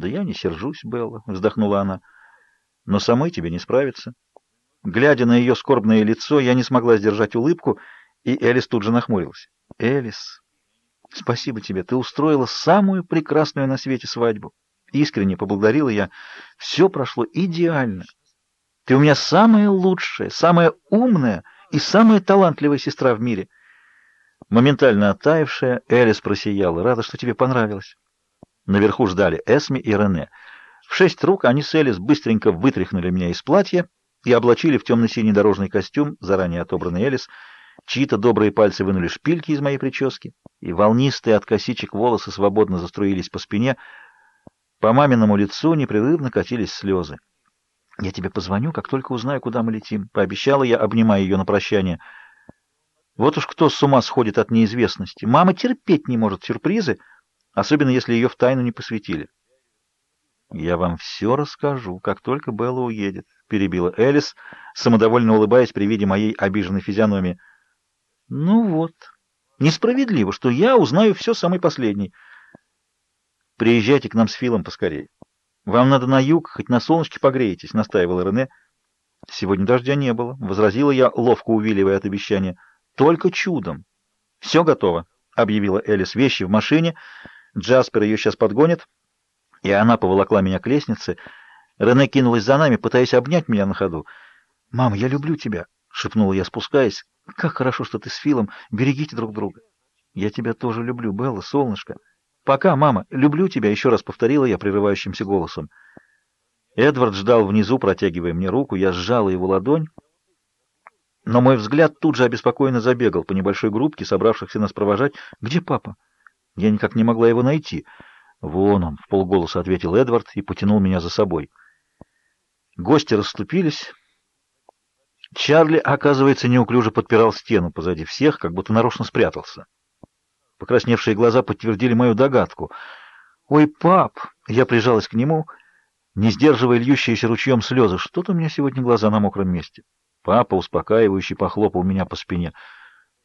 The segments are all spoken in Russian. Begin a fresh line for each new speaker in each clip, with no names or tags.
«Да я не сержусь, Белла», — вздохнула она. «Но самой тебе не справиться». Глядя на ее скорбное лицо, я не смогла сдержать улыбку, и Элис тут же нахмурилась. «Элис, спасибо тебе, ты устроила самую прекрасную на свете свадьбу». Искренне поблагодарила я. «Все прошло идеально. Ты у меня самая лучшая, самая умная и самая талантливая сестра в мире». Моментально оттаившая, Элис просияла. «Рада, что тебе понравилось». Наверху ждали Эсми и Рене. В шесть рук они с Элис быстренько вытряхнули меня из платья и облачили в темно-синий дорожный костюм, заранее отобранный Элис. Чьи-то добрые пальцы вынули шпильки из моей прически, и волнистые от косичек волосы свободно заструились по спине. По маминому лицу непрерывно катились слезы. «Я тебе позвоню, как только узнаю, куда мы летим», — пообещала я, обнимая ее на прощание. Вот уж кто с ума сходит от неизвестности. Мама терпеть не может сюрпризы, особенно если ее в тайну не посвятили. «Я вам все расскажу, как только Белла уедет», — перебила Элис, самодовольно улыбаясь при виде моей обиженной физиономии. «Ну вот, несправедливо, что я узнаю все самый последний. Приезжайте к нам с Филом поскорее. Вам надо на юг, хоть на солнышке погреетесь», — настаивала Рене. «Сегодня дождя не было», — возразила я, ловко увиливая от обещания. «Только чудом». «Все готово», — объявила Элис. «Вещи в машине. Джаспер ее сейчас подгонит» и она поволокла меня к лестнице. Рене кинулась за нами, пытаясь обнять меня на ходу. «Мама, я люблю тебя», — шепнула я, спускаясь. «Как хорошо, что ты с Филом. Берегите друг друга». «Я тебя тоже люблю, Белла, солнышко». «Пока, мама. Люблю тебя», — еще раз повторила я прерывающимся голосом. Эдвард ждал внизу, протягивая мне руку. Я сжала его ладонь. Но мой взгляд тут же обеспокоенно забегал по небольшой группке, собравшихся нас провожать. «Где папа?» Я никак не могла его найти. «Вон он», — в полголоса ответил Эдвард и потянул меня за собой. Гости расступились. Чарли, оказывается, неуклюже подпирал стену позади всех, как будто нарочно спрятался. Покрасневшие глаза подтвердили мою догадку. «Ой, пап!» — я прижалась к нему, не сдерживая льющиеся ручьем слезы. «Что-то у меня сегодня глаза на мокром месте». Папа, успокаивающий, похлопал меня по спине.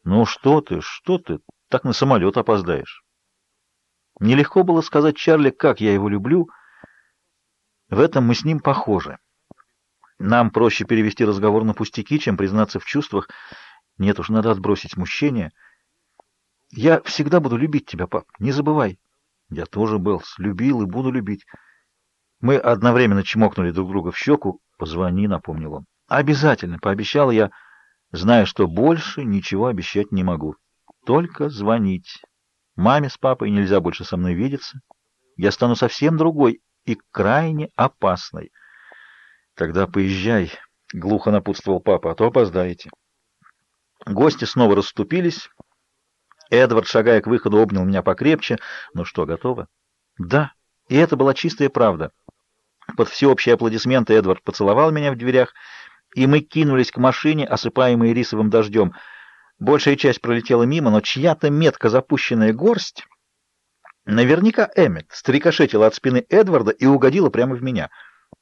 «Ну что ты, что ты, так на самолет опоздаешь». Нелегко было сказать Чарли, как я его люблю. В этом мы с ним похожи. Нам проще перевести разговор на пустяки, чем признаться в чувствах. Нет уж, надо отбросить смущение. Я всегда буду любить тебя, пап, не забывай. Я тоже, Белс, любил и буду любить. Мы одновременно чмокнули друг друга в щеку. Позвони, напомнил он. Обязательно, пообещала я, зная, что больше ничего обещать не могу. Только звонить. Маме с папой нельзя больше со мной видеться. Я стану совсем другой и крайне опасной. Тогда поезжай, — глухо напутствовал папа, — а то опоздаете. Гости снова расступились. Эдвард, шагая к выходу, обнял меня покрепче. Ну что, готово? Да, и это была чистая правда. Под всеобщие аплодисменты Эдвард поцеловал меня в дверях, и мы кинулись к машине, осыпаемой рисовым дождем — Большая часть пролетела мимо, но чья-то метко запущенная горсть, наверняка Эммет, стрикошетила от спины Эдварда и угодила прямо в меня.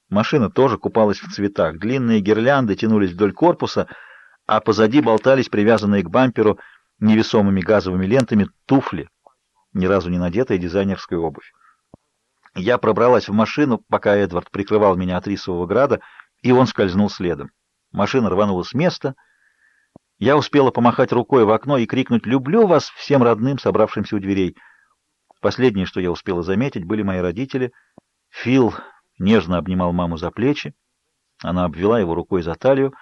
Машина тоже купалась в цветах. Длинные гирлянды тянулись вдоль корпуса, а позади болтались привязанные к бамперу невесомыми газовыми лентами туфли, ни разу не надетая дизайнерская обувь. Я пробралась в машину, пока Эдвард прикрывал меня от рисового града, и он скользнул следом. Машина рванула с места — я успела помахать рукой в окно и крикнуть «Люблю вас!» всем родным, собравшимся у дверей. Последнее, что я успела заметить, были мои родители. Фил нежно обнимал маму за плечи. Она обвела его рукой за талию,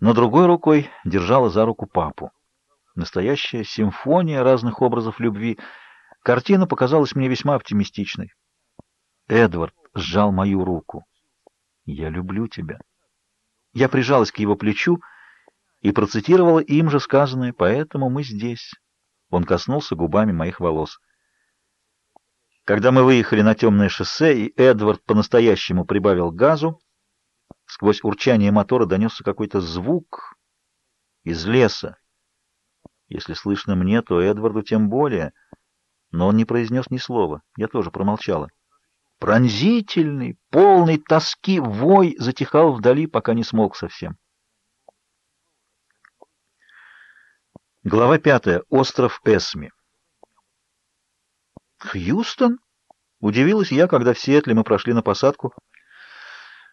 но другой рукой держала за руку папу. Настоящая симфония разных образов любви. Картина показалась мне весьма оптимистичной. Эдвард сжал мою руку. «Я люблю тебя». Я прижалась к его плечу, и процитировала им же сказанное «поэтому мы здесь». Он коснулся губами моих волос. Когда мы выехали на темное шоссе, и Эдвард по-настоящему прибавил газу, сквозь урчание мотора донесся какой-то звук из леса. Если слышно мне, то Эдварду тем более. Но он не произнес ни слова. Я тоже промолчала. Пронзительный, полный тоски вой затихал вдали, пока не смолк совсем. Глава пятая. Остров Эсми. «Хьюстон?» Удивилась я, когда в Сиэтле мы прошли на посадку.